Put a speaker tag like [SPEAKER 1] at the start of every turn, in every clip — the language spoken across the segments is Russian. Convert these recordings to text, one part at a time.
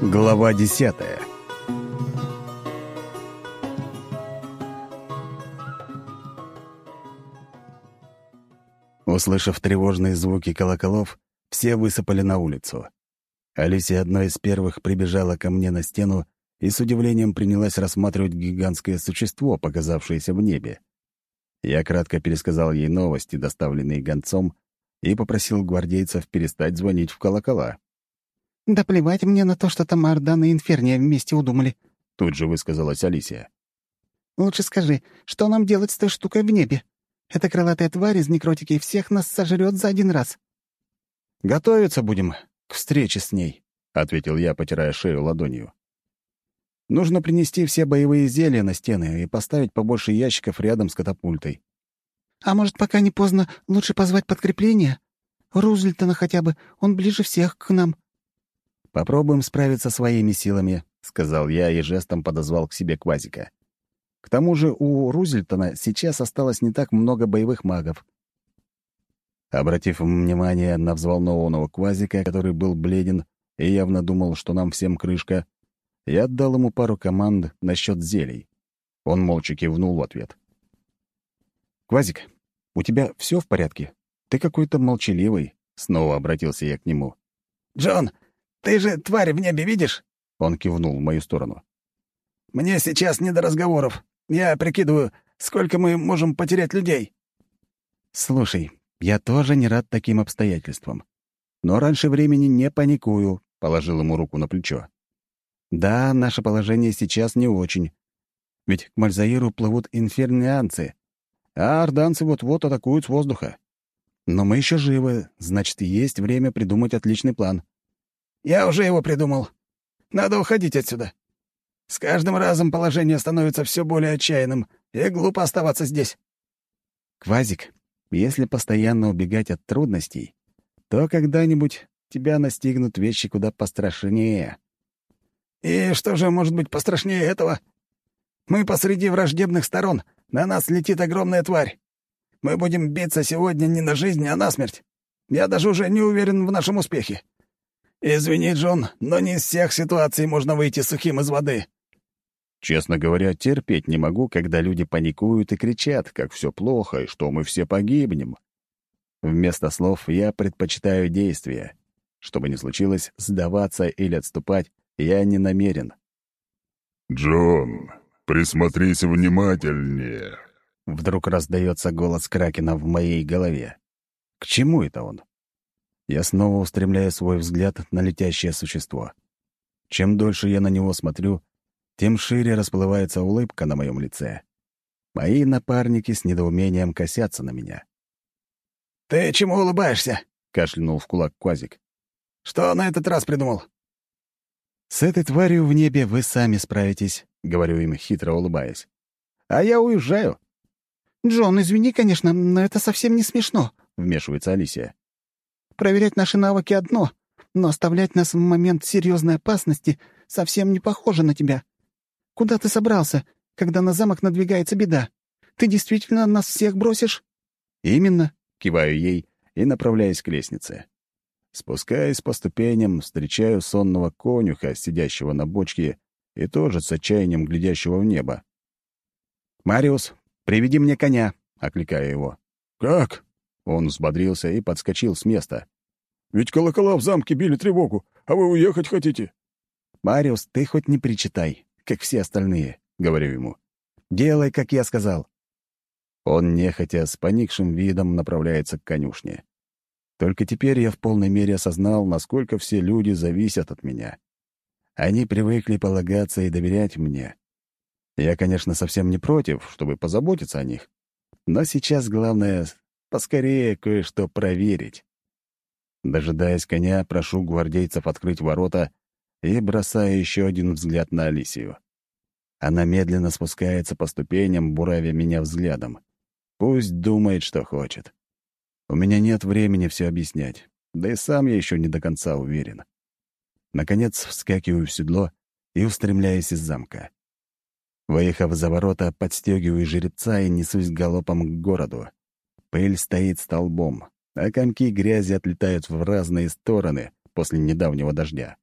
[SPEAKER 1] Глава десятая Услышав тревожные звуки колоколов, все высыпали на улицу. Алисия одной из первых прибежала ко мне на стену и с удивлением принялась рассматривать гигантское существо, показавшееся в небе. Я кратко пересказал ей новости, доставленные гонцом, и попросил гвардейцев перестать звонить в колокола.
[SPEAKER 2] «Да плевать мне на то, что там Ордан и Инферния вместе удумали», —
[SPEAKER 1] тут же высказалась Алисия.
[SPEAKER 2] «Лучше скажи, что нам делать с той штукой в небе? Эта крылатая тварь из некротики всех нас сожрет за один раз».
[SPEAKER 1] «Готовиться будем к встрече с ней», — ответил я, потирая шею ладонью. «Нужно принести все боевые зелья на стены и поставить побольше ящиков рядом с катапультой».
[SPEAKER 2] «А может, пока не поздно, лучше позвать подкрепление? Рузвельтона хотя бы, он ближе всех к нам».
[SPEAKER 1] «Попробуем справиться своими силами», — сказал я и жестом подозвал к себе Квазика. «К тому же у Рузвельтона сейчас осталось не так много боевых магов». Обратив внимание на взволнованного Квазика, который был бледен и явно думал, что нам всем крышка, я отдал ему пару команд насчет зелий. Он молча кивнул в ответ. «Квазик, у тебя все в порядке? Ты какой-то молчаливый», — снова обратился я к нему.
[SPEAKER 3] «Джон, ты же тварь в небе видишь?»
[SPEAKER 1] Он кивнул в мою сторону.
[SPEAKER 3] «Мне сейчас не до разговоров. Я прикидываю, сколько мы можем потерять людей».
[SPEAKER 1] «Слушай, я тоже не рад таким обстоятельствам. Но раньше времени не паникую», — положил ему руку на плечо. «Да, наше положение сейчас не очень. Ведь к Мальзаиру плывут инфернианцы, а орданцы вот-вот атакуют с воздуха. Но мы еще живы, значит, есть время придумать отличный план».
[SPEAKER 3] Я уже его придумал. Надо уходить отсюда. С каждым разом положение становится все более отчаянным, и глупо оставаться здесь.
[SPEAKER 1] Квазик, если постоянно убегать от трудностей, то когда-нибудь тебя настигнут вещи куда пострашнее.
[SPEAKER 3] И что же может быть пострашнее этого? Мы посреди враждебных сторон, на нас летит огромная тварь. Мы будем биться сегодня не на жизнь, а на смерть. Я даже уже не уверен в нашем успехе. «Извини, Джон, но не из всех ситуаций можно выйти сухим из воды».
[SPEAKER 1] Честно говоря, терпеть не могу, когда люди паникуют и кричат, как все плохо и что мы все погибнем. Вместо слов я предпочитаю действия. Что бы ни случилось, сдаваться или отступать я не намерен.
[SPEAKER 4] «Джон, присмотрись внимательнее», —
[SPEAKER 1] вдруг раздается голос Кракена в моей голове. К чему это он? Я снова устремляю свой взгляд на летящее существо. Чем дольше я на него смотрю, тем шире расплывается улыбка на моем лице. Мои напарники с недоумением косятся на меня.
[SPEAKER 3] «Ты чему улыбаешься?» — кашлянул в кулак Квазик. «Что на этот раз придумал?»
[SPEAKER 1] «С этой тварью в небе вы сами справитесь», — говорю им, хитро улыбаясь. «А я уезжаю».
[SPEAKER 2] «Джон, извини, конечно, но это совсем не смешно», —
[SPEAKER 1] вмешивается Алисия.
[SPEAKER 2] Проверять наши навыки одно, но оставлять нас в момент серьезной опасности совсем не похоже на тебя. Куда ты собрался, когда на замок надвигается беда? Ты действительно нас всех бросишь?»
[SPEAKER 1] «Именно», — киваю ей и направляюсь к лестнице. Спускаясь по ступеням, встречаю сонного конюха, сидящего на бочке и тоже с отчаянием глядящего в небо. «Мариус, приведи мне коня», — окликаю его.
[SPEAKER 4] «Как?»
[SPEAKER 1] Он взбодрился и подскочил с места.
[SPEAKER 4] «Ведь колокола в замке били тревогу, а вы уехать хотите?»
[SPEAKER 1] «Мариус, ты хоть не причитай, как все остальные», — говорю ему. «Делай, как я сказал». Он, нехотя, с поникшим видом направляется к конюшне. Только теперь я в полной мере осознал, насколько все люди зависят от меня. Они привыкли полагаться и доверять мне. Я, конечно, совсем не против, чтобы позаботиться о них. Но сейчас главное Поскорее кое-что проверить. Дожидаясь коня, прошу гвардейцев открыть ворота и бросаю еще один взгляд на Алисию. Она медленно спускается по ступеням, буравя меня взглядом. Пусть думает, что хочет. У меня нет времени все объяснять, да и сам я еще не до конца уверен. Наконец вскакиваю в седло и устремляюсь из замка. Выехав за ворота, подстегиваю жеребца и несусь галопом к городу. Пыль стоит столбом, а комки грязи отлетают в разные стороны после недавнего дождя.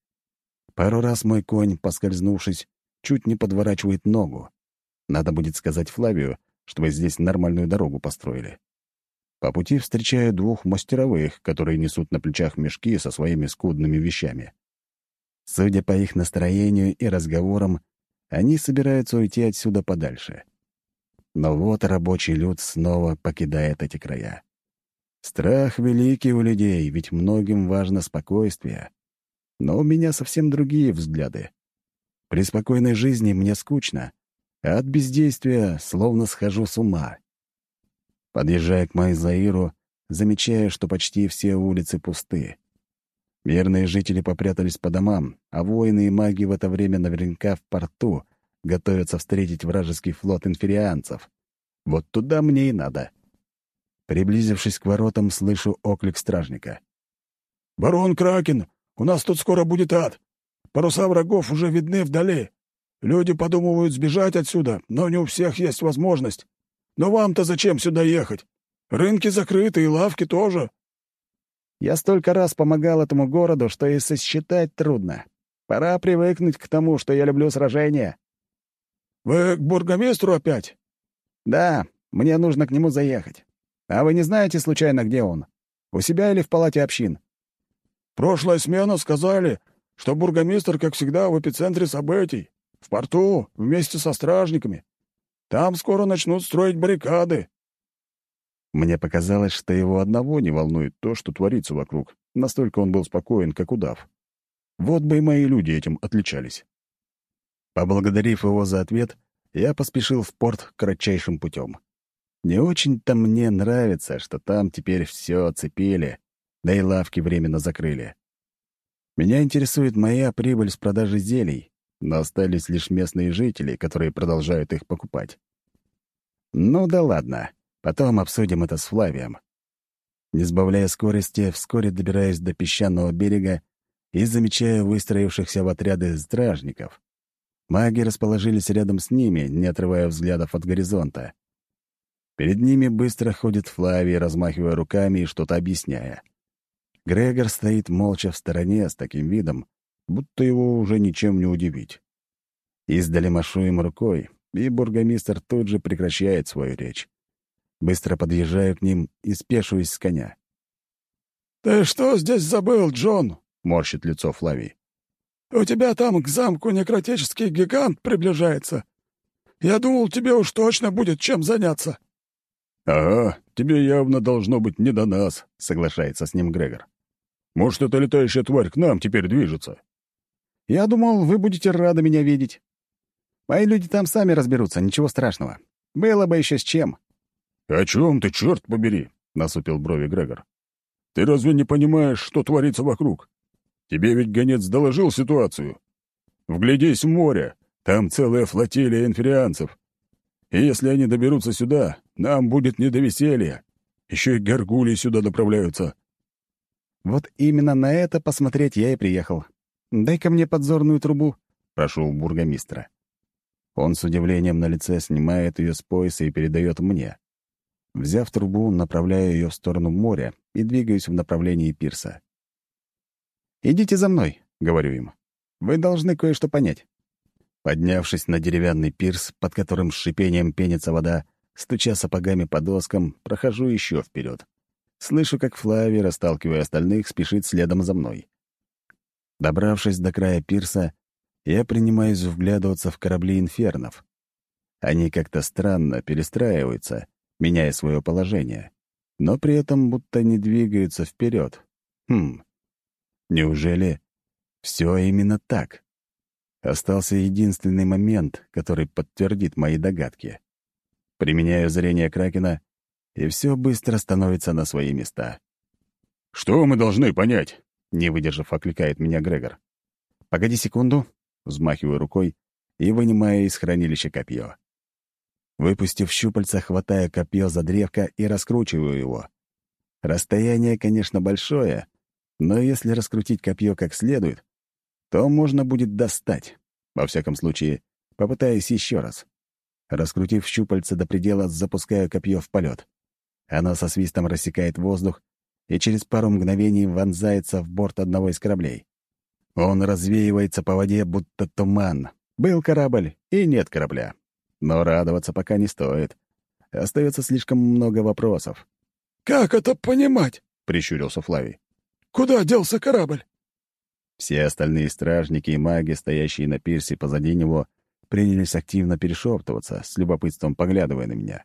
[SPEAKER 1] Пару раз мой конь, поскользнувшись, чуть не подворачивает ногу. Надо будет сказать Флавию, чтобы здесь нормальную дорогу построили. По пути встречаю двух мастеровых, которые несут на плечах мешки со своими скудными вещами. Судя по их настроению и разговорам, они собираются уйти отсюда подальше. Но вот рабочий люд снова покидает эти края. Страх великий у людей, ведь многим важно спокойствие. Но у меня совсем другие взгляды. При спокойной жизни мне скучно, а от бездействия словно схожу с ума. Подъезжая к Майзаиру, замечаю, что почти все улицы пусты. Мирные жители попрятались по домам, а воины и маги в это время наверняка в порту готовятся встретить вражеский флот инферианцев. Вот туда мне и надо. Приблизившись к воротам, слышу оклик стражника.
[SPEAKER 4] «Барон Кракен, у нас тут скоро будет ад. Паруса врагов уже видны вдали. Люди подумывают сбежать отсюда, но не у всех есть возможность. Но вам-то зачем сюда ехать? Рынки закрыты, и лавки тоже».
[SPEAKER 1] «Я столько раз помогал этому городу, что и сосчитать трудно. Пора привыкнуть к тому, что я люблю сражения».
[SPEAKER 4] «Вы к бургомистру опять?»
[SPEAKER 1] «Да, мне нужно к нему заехать. А вы не знаете, случайно, где он? У себя или в палате общин?»
[SPEAKER 4] «Прошлая смена сказали, что бургомистр, как всегда, в эпицентре событий, в порту, вместе со стражниками. Там скоро начнут строить баррикады».
[SPEAKER 1] Мне показалось, что его одного не волнует то, что творится вокруг. Настолько он был спокоен, как удав. Вот бы и мои люди этим отличались. Поблагодарив его за ответ, я поспешил в порт кратчайшим путем. Не очень-то мне нравится, что там теперь все оцепили, да и лавки временно закрыли. Меня интересует моя прибыль с продажи зелий, но остались лишь местные жители, которые продолжают их покупать. Ну да ладно, потом обсудим это с Флавием. Не сбавляя скорости, вскоре добираюсь до песчаного берега и замечаю выстроившихся в отряды стражников. Маги расположились рядом с ними, не отрывая взглядов от горизонта. Перед ними быстро ходит Флавий, размахивая руками и что-то объясняя. Грегор стоит молча в стороне с таким видом, будто его уже ничем не удивить. Издали машу им рукой, и бургомистр тут же прекращает свою речь. Быстро подъезжаю к ним и спешусь с коня.
[SPEAKER 4] «Ты что здесь забыл, Джон?» — морщит лицо Флавий. У тебя там к замку некротический гигант приближается. Я думал, тебе уж точно будет чем заняться».
[SPEAKER 1] «Ага, тебе явно должно быть не до нас», — соглашается с ним Грегор.
[SPEAKER 4] «Может, эта летающая тварь к нам теперь движется?»
[SPEAKER 1] «Я думал, вы будете рады меня видеть. Мои люди там сами разберутся, ничего страшного. Было бы еще с чем».
[SPEAKER 4] «О чем ты, черт побери?» — насупил брови Грегор. «Ты разве не понимаешь, что творится вокруг? Тебе ведь гонец доложил ситуацию. Вглядись в море, там целая флотилия инферианцев. И если они доберутся сюда, нам будет не до веселья. Еще и горгули сюда направляются.
[SPEAKER 1] Вот именно на это посмотреть я и приехал. Дай-ка мне подзорную трубу, прошу бургомистра. Он с удивлением на лице снимает ее с пояса и передает мне. Взяв трубу, направляю ее в сторону моря и двигаюсь в направлении пирса. «Идите за мной», — говорю им. «Вы должны кое-что понять». Поднявшись на деревянный пирс, под которым с шипением пенится вода, стуча сапогами по доскам, прохожу еще вперед. Слышу, как Флави, расталкивая остальных, спешит следом за мной. Добравшись до края пирса, я принимаюсь вглядываться в корабли инфернов. Они как-то странно перестраиваются, меняя свое положение, но при этом будто не двигаются вперед. Хм, Неужели все именно так? Остался единственный момент, который подтвердит мои догадки. Применяю зрение Кракена, и все быстро становится на свои места.
[SPEAKER 4] «Что мы должны понять?»
[SPEAKER 1] — не выдержав, окликает меня Грегор. «Погоди секунду», — взмахиваю рукой и вынимаю из хранилища копье. Выпустив щупальца, хватаю копье за древко и раскручиваю его. Расстояние, конечно, большое, но если раскрутить копье как следует, то можно будет достать. Во всяком случае, попытаюсь еще раз. Раскрутив щупальца до предела, запускаю копье в полет. Оно со свистом рассекает воздух и через пару мгновений вонзается в борт одного из кораблей. Он развеивается по воде, будто туман. Был корабль и нет корабля. Но радоваться пока не стоит. Остается слишком много вопросов.
[SPEAKER 3] «Как это понимать?»
[SPEAKER 1] — прищурился Флавий.
[SPEAKER 3] «Куда делся корабль?»
[SPEAKER 1] Все остальные стражники и маги, стоящие на пирсе позади него, принялись активно перешептываться, с любопытством поглядывая на меня.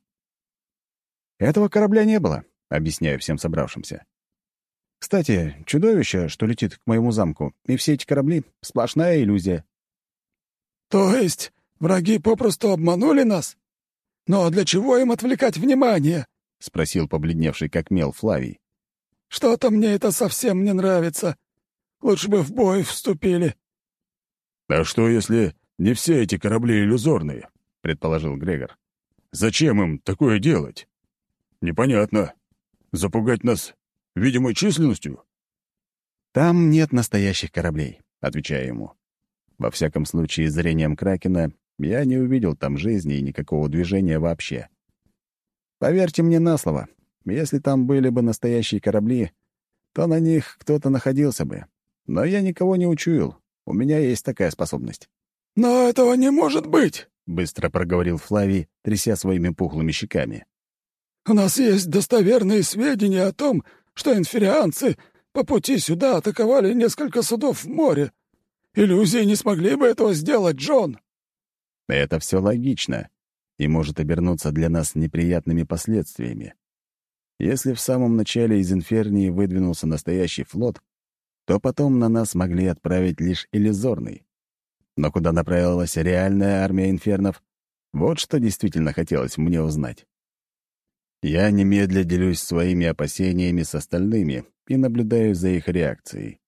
[SPEAKER 1] «Этого корабля не было», — объясняю всем собравшимся. «Кстати, чудовище, что летит к моему замку, и все эти корабли — сплошная иллюзия».
[SPEAKER 3] «То есть враги попросту обманули нас? Но для чего им отвлекать внимание?» — спросил побледневший как мел Флавий. «Что-то мне это совсем не нравится. Лучше бы в бой вступили».
[SPEAKER 4] «А что, если не все эти корабли иллюзорные?» — предположил Грегор. «Зачем им такое делать? Непонятно. Запугать нас видимой численностью?»
[SPEAKER 1] «Там нет настоящих кораблей», — отвечаю ему. Во всяком случае, зрением Кракена я не увидел там жизни и никакого движения вообще. Поверьте мне на слово, если там были бы настоящие корабли, то на них кто-то находился бы. Но я никого не учуял. У меня есть такая способность.
[SPEAKER 3] «Но этого не может быть!»
[SPEAKER 1] — быстро проговорил Флавий, тряся своими пухлыми щеками.
[SPEAKER 3] «У нас есть достоверные сведения о том, что инферианцы по пути сюда атаковали несколько судов в море. Иллюзии не смогли бы этого сделать, Джон!»
[SPEAKER 1] Это все логично и может обернуться для нас неприятными последствиями. Если в самом начале из Инфернии выдвинулся настоящий флот, то потом на нас могли отправить лишь иллюзорный. Но куда направилась реальная армия инфернов, вот что действительно хотелось мне узнать. Я немедля делюсь своими опасениями с остальными и наблюдаю за их реакцией.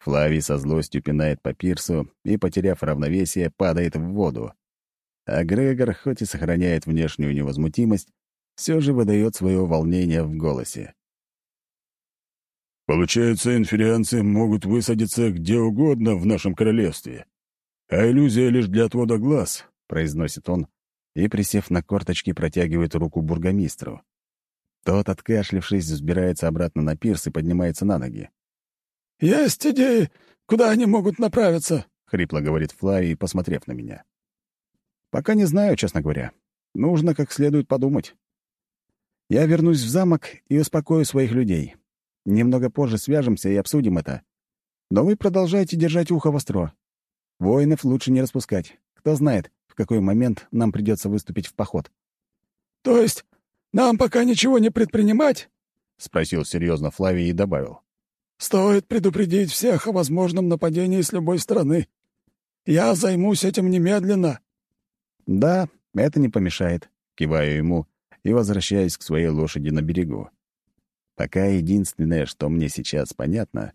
[SPEAKER 1] Флавий со злостью пинает по пирсу и, потеряв равновесие, падает в воду. А Грегор, хоть и сохраняет внешнюю невозмутимость, все же выдает свое волнение в голосе.
[SPEAKER 4] «Получается, инферианцы могут высадиться где угодно в нашем королевстве, а иллюзия лишь для отвода глаз», — произносит он, и, присев на корточки, протягивает руку бургомистру. Тот, откашлившись, взбирается обратно на пирс и поднимается на ноги.
[SPEAKER 3] «Есть идеи, куда они могут направиться?»
[SPEAKER 1] — хрипло говорит Флавий, посмотрев на меня. «Пока не знаю, честно говоря. Нужно как следует подумать. Я вернусь в замок и успокою своих людей. Немного позже свяжемся и обсудим это. Но вы продолжайте держать ухо востро. Воинов лучше не распускать. Кто знает, в какой момент нам придется выступить в поход.
[SPEAKER 3] «То есть нам пока ничего не предпринимать?»
[SPEAKER 1] — спросил серьезно Флавий и добавил.
[SPEAKER 3] «Стоит предупредить всех о возможном нападении с любой стороны. Я займусь этим немедленно».
[SPEAKER 1] «Да, это не помешает», — киваю ему и возвращаюсь к своей лошади на берегу. Пока единственное, что мне сейчас понятно,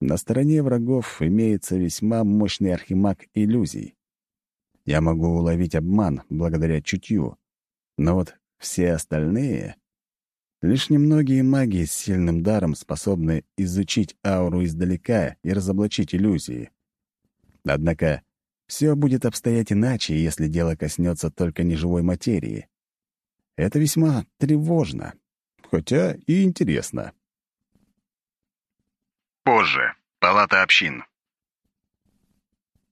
[SPEAKER 1] на стороне врагов имеется весьма мощный архимаг иллюзий. Я могу уловить обман благодаря чутью. Но вот все остальные... Лишь немногие маги с сильным даром способны изучить ауру издалека и разоблачить иллюзии. Однако все будет обстоять иначе, если дело коснется только неживой материи. Это весьма тревожно, хотя и интересно.
[SPEAKER 5] Позже. Палата общин.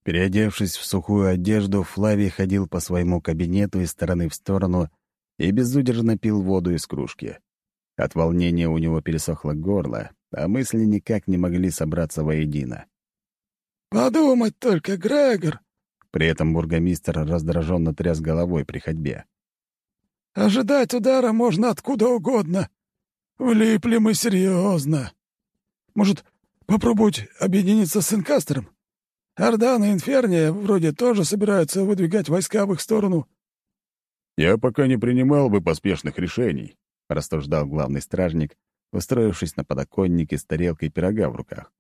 [SPEAKER 1] Переодевшись в сухую одежду, Флавий ходил по своему кабинету из стороны в сторону и безудержно пил воду из кружки. От волнения у него пересохло горло, а мысли никак не могли собраться воедино.
[SPEAKER 3] «Подумать только, Грегор!»
[SPEAKER 1] При этом бургомистр раздраженно тряс головой при ходьбе.
[SPEAKER 3] «Ожидать удара можно откуда угодно. Влипли мы серьезно. Может, попробовать объединиться с Инкастером? Ордан и Инферния вроде тоже собираются выдвигать войска в их сторону».
[SPEAKER 4] «Я пока не принимал бы поспешных решений», —
[SPEAKER 1] рассуждал главный стражник, устроившись на подоконнике с тарелкой пирога в руках.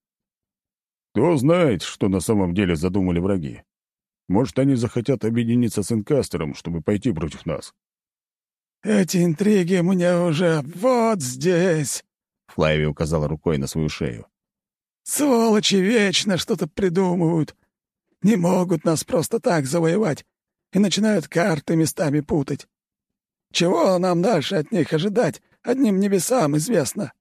[SPEAKER 4] «Кто знает, что на самом деле задумали враги? Может, они захотят объединиться с Инкастером, чтобы пойти против нас?»
[SPEAKER 3] «Эти интриги мне уже вот здесь!»
[SPEAKER 1] — Флайви указал рукой на свою шею.
[SPEAKER 3] Сволочи вечно что-то придумывают. Не могут нас просто так завоевать и начинают карты местами путать. Чего нам дальше от них ожидать, одним небесам известно.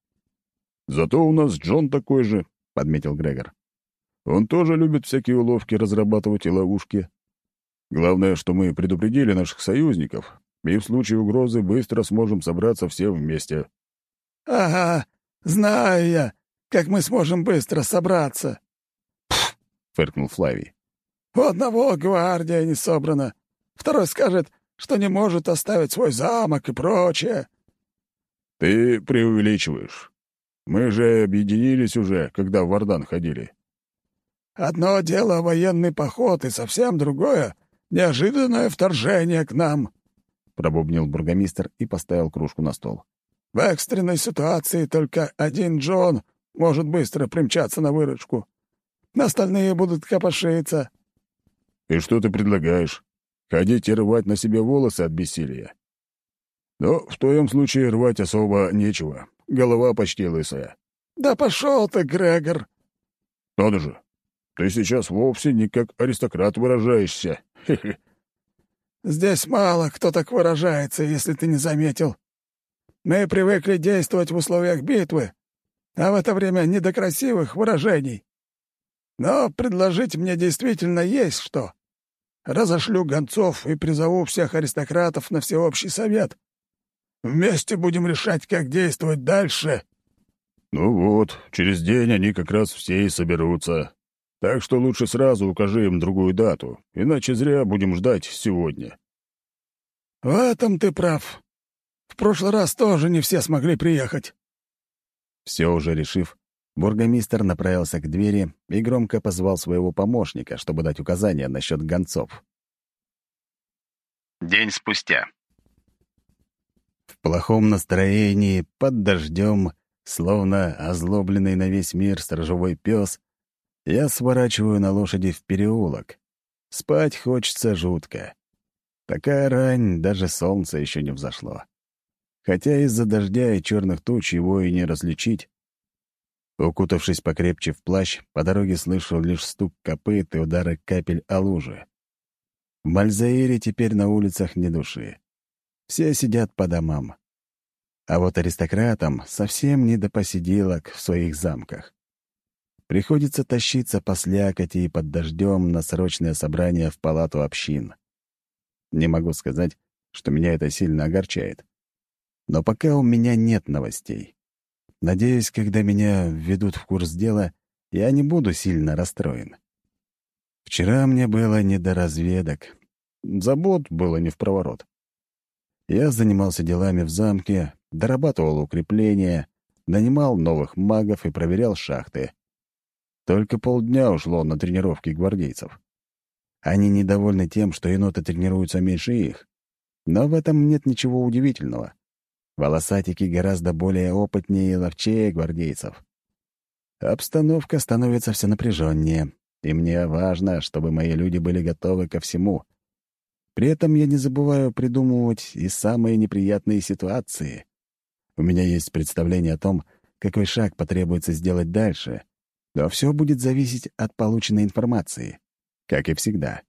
[SPEAKER 4] «Зато у нас Джон такой же», — подметил Грегор. Он тоже любит всякие уловки разрабатывать и ловушки. Главное, что мы предупредили наших союзников, и в случае угрозы быстро сможем собраться все вместе».
[SPEAKER 3] «Ага, знаю я, как мы сможем быстро собраться», —
[SPEAKER 1] фыркнул Флавий.
[SPEAKER 3] «У одного гвардия не собрана, второй скажет, что не может оставить свой замок и прочее».
[SPEAKER 4] «Ты преувеличиваешь. Мы же объединились уже, когда в Вардан ходили».
[SPEAKER 3] «Одно дело — военный поход, и совсем другое — неожиданное вторжение к нам», —
[SPEAKER 1] пробубнил бургомистр и поставил кружку на стол.
[SPEAKER 3] «В экстренной ситуации только один Джон может быстро примчаться на выручку. Остальные будут копошиться».
[SPEAKER 4] «И что ты предлагаешь? Ходить и рвать на себе волосы от бессилия?» «Но в твоем случае рвать особо нечего. Голова почти лысая».
[SPEAKER 3] «Да пошел ты, Грегор!»
[SPEAKER 4] «Надо же! Ты сейчас вовсе не как аристократ выражаешься. Хе -хе.
[SPEAKER 3] Здесь мало кто так выражается, если ты не заметил. Мы привыкли действовать в условиях битвы, а в это время не до красивых выражений. Но предложить мне действительно есть что. Разошлю гонцов и призову всех аристократов на всеобщий совет. Вместе будем решать, как действовать дальше».
[SPEAKER 4] «Ну вот, через день они как раз все и соберутся. Так что лучше сразу укажи им другую дату, иначе зря будем ждать сегодня».
[SPEAKER 3] «В этом ты прав. В прошлый раз тоже не все смогли приехать».
[SPEAKER 1] Все уже решив, бургомистр направился к двери и громко позвал своего помощника, чтобы дать указания насчет гонцов.
[SPEAKER 5] День спустя.
[SPEAKER 1] В плохом настроении, под дождем, словно озлобленный на весь мир сторожевой пес, я сворачиваю на лошади в переулок. Спать хочется жутко. Такая рань, даже солнце еще не взошло. Хотя из-за дождя и черных туч его и не различить. Укутавшись покрепче в плащ, по дороге слышу лишь стук копыт и удары капель о лужи. В Мальзаире теперь на улицах ни души. Все сидят по домам. А вот аристократам совсем не до посиделок в своих замках. Приходится тащиться по слякоти и под дождем на срочное собрание в палату общин. Не могу сказать, что меня это сильно огорчает. Но пока у меня нет новостей. Надеюсь, когда меня введут в курс дела, я не буду сильно расстроен. Вчера мне было не до разведок. Забот было не в проворот. Я занимался делами в замке, дорабатывал укрепления, нанимал новых магов и проверял шахты. Только полдня ушло на тренировки гвардейцев. Они недовольны тем, что еноты тренируются меньше их. Но в этом нет ничего удивительного. Волосатики гораздо более опытнее и ловчее гвардейцев. Обстановка становится все напряженнее, и мне важно, чтобы мои люди были готовы ко всему. При этом я не забываю придумывать и самые неприятные ситуации. У меня есть представление о том, какой шаг потребуется сделать дальше, но все будет зависеть от полученной информации, как и всегда.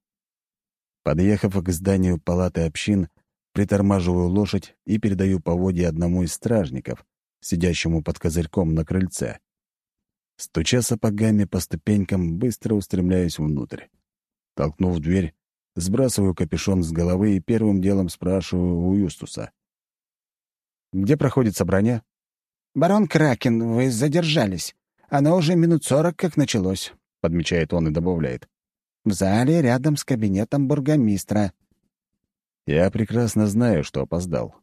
[SPEAKER 1] Подъехав к зданию палаты общин, притормаживаю лошадь и передаю поводья одному из стражников, сидящему под козырьком на крыльце. Стуча сапогами по ступенькам, быстро устремляюсь внутрь. Толкнув дверь, сбрасываю капюшон с головы и первым делом спрашиваю у Юстуса. «Где проходит собрание?»
[SPEAKER 2] «Барон Кракен, вы задержались. Оно уже минут сорок как началось», — подмечает он и добавляет. «В зале рядом с кабинетом бургомистра».
[SPEAKER 1] Я прекрасно знаю, что опоздал.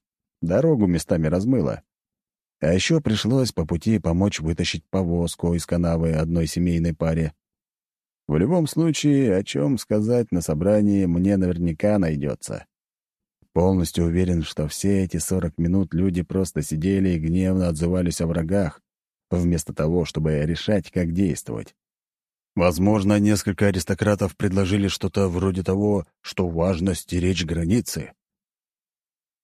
[SPEAKER 1] Дорогу местами размыло. А еще пришлось по пути помочь вытащить повозку из канавы одной семейной паре. В любом случае, о чем сказать на собрании мне наверняка найдется. Полностью уверен, что все эти сорок минут люди просто сидели и гневно отзывались о врагах, вместо того, чтобы решать, как действовать. Возможно, несколько аристократов предложили что-то вроде того, что важно стеречь границы.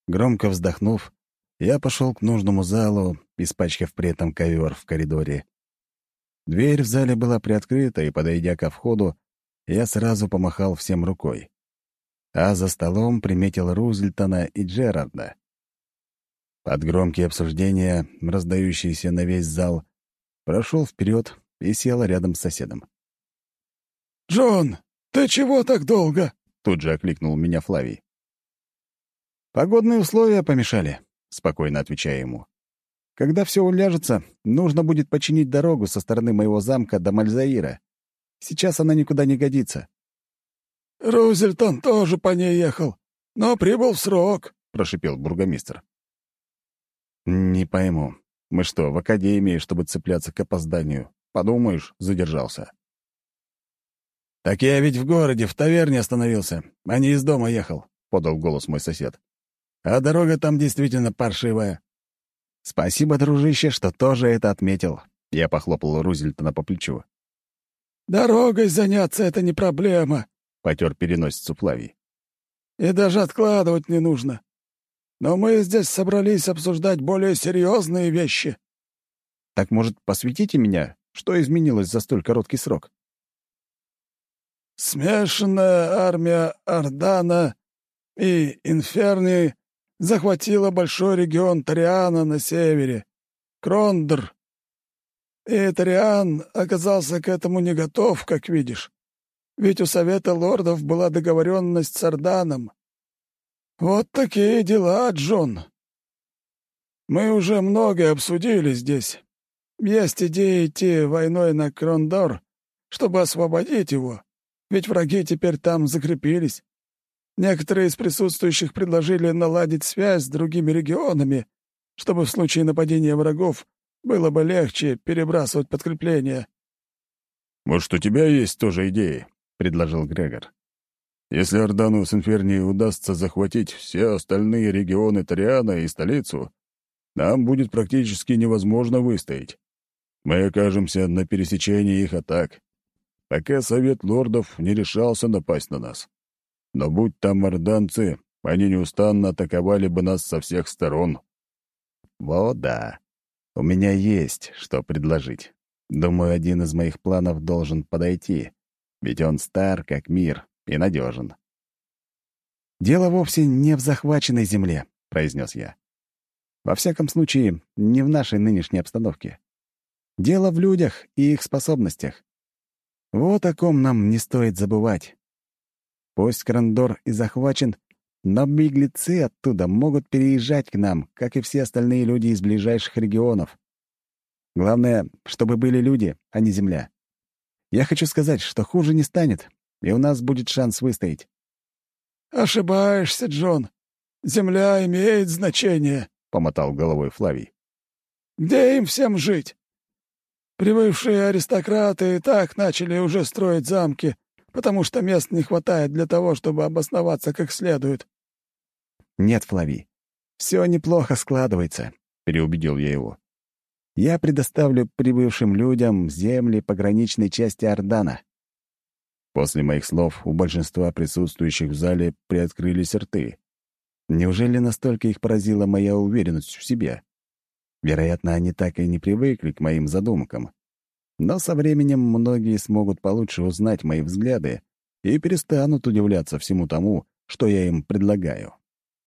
[SPEAKER 1] Громко вздохнув, я пошел к нужному залу, испачкав при этом ковер в коридоре. Дверь в зале была приоткрыта, и, подойдя ко входу, я сразу помахал всем рукой. А за столом приметил Рузвельтона и Джерарда. Под громкие обсуждения, раздающиеся на весь зал, прошел вперед и сел рядом с соседом.
[SPEAKER 3] «Джон, ты чего так долго?»
[SPEAKER 6] — тут же окликнул меня Флавий.
[SPEAKER 1] «Погодные условия помешали», — спокойно отвечаю ему. «Когда все уляжется, нужно будет починить дорогу со стороны моего замка до Мальзаира. Сейчас она никуда не годится».
[SPEAKER 3] «Рузельтон тоже по ней ехал, но прибыл в срок», —
[SPEAKER 6] прошипел бургомистр.
[SPEAKER 1] «Не пойму. Мы что, в академии, чтобы цепляться к опозданию? Подумаешь, задержался».
[SPEAKER 3] «Так я ведь в городе, в таверне остановился, а не из дома ехал», — подал голос мой сосед. «А дорога там действительно паршивая».
[SPEAKER 1] «Спасибо, дружище, что тоже это отметил». Я похлопал Рузельтона по плечу.
[SPEAKER 3] «Дорогой заняться — это не проблема», —
[SPEAKER 1] потер переносицу Флавий.
[SPEAKER 3] «И даже откладывать не нужно. Но мы здесь собрались обсуждать более серьезные вещи».
[SPEAKER 1] «Так, может, посвятите меня? Что изменилось за столь короткий срок?»
[SPEAKER 3] «Смешанная армия Ордана и Инферни захватила большой регион Тариана на севере, Крондр. И Тариан оказался к этому не готов, как видишь. Ведь у Совета Лордов была договоренность с Орданом. Вот такие дела, Джон. Мы уже многое обсудили здесь. Есть идея идти войной на Крондор, чтобы освободить его, ведь враги теперь там закрепились. Некоторые из присутствующих предложили наладить связь с другими регионами, чтобы в случае нападения врагов было бы легче перебрасывать подкрепления.
[SPEAKER 7] «Может, у тебя есть тоже идеи?» — предложил Грегор. Если Ордану с Инфернией удастся захватить все остальные регионы Ториана и столицу, нам будет практически невозможно выстоять. Мы окажемся на пересечении их атак, пока Совет Лордов не решался напасть на нас. Но будь там орданцы, они неустанно атаковали бы нас со всех сторон.
[SPEAKER 6] Вот да. У меня есть что предложить. Думаю, один из моих планов должен подойти, ведь он стар, как мир, и надежен.
[SPEAKER 1] «Дело вовсе не в захваченной земле», — произнес я. «Во всяком случае, не в нашей нынешней обстановке. Дело в людях и их способностях. Вот о ком нам не стоит забывать. Пусть Крандор и захвачен, но беглецы оттуда могут переезжать к нам, как и все остальные люди из ближайших регионов. Главное, чтобы были люди, а не земля. Я хочу сказать, что хуже не станет, и у нас будет шанс выстоять».
[SPEAKER 3] «Ошибаешься, Джон. Земля имеет значение», — помотал головой Флавий. «Где им всем жить? Прибывшие аристократы и так начали уже строить замки, потому что мест не хватает для того, чтобы обосноваться как следует».
[SPEAKER 1] «Нет, Флавий, все неплохо складывается», — переубедил я его. «Я предоставлю прибывшим людям земли пограничной части Ордана.
[SPEAKER 6] После моих слов у большинства присутствующих в зале приоткрылись рты. Неужели настолько их поразила моя уверенность в себе? Вероятно, они так и не привыкли к моим задумкам. Но со временем многие смогут получше узнать мои взгляды и перестанут удивляться всему тому, что я им предлагаю.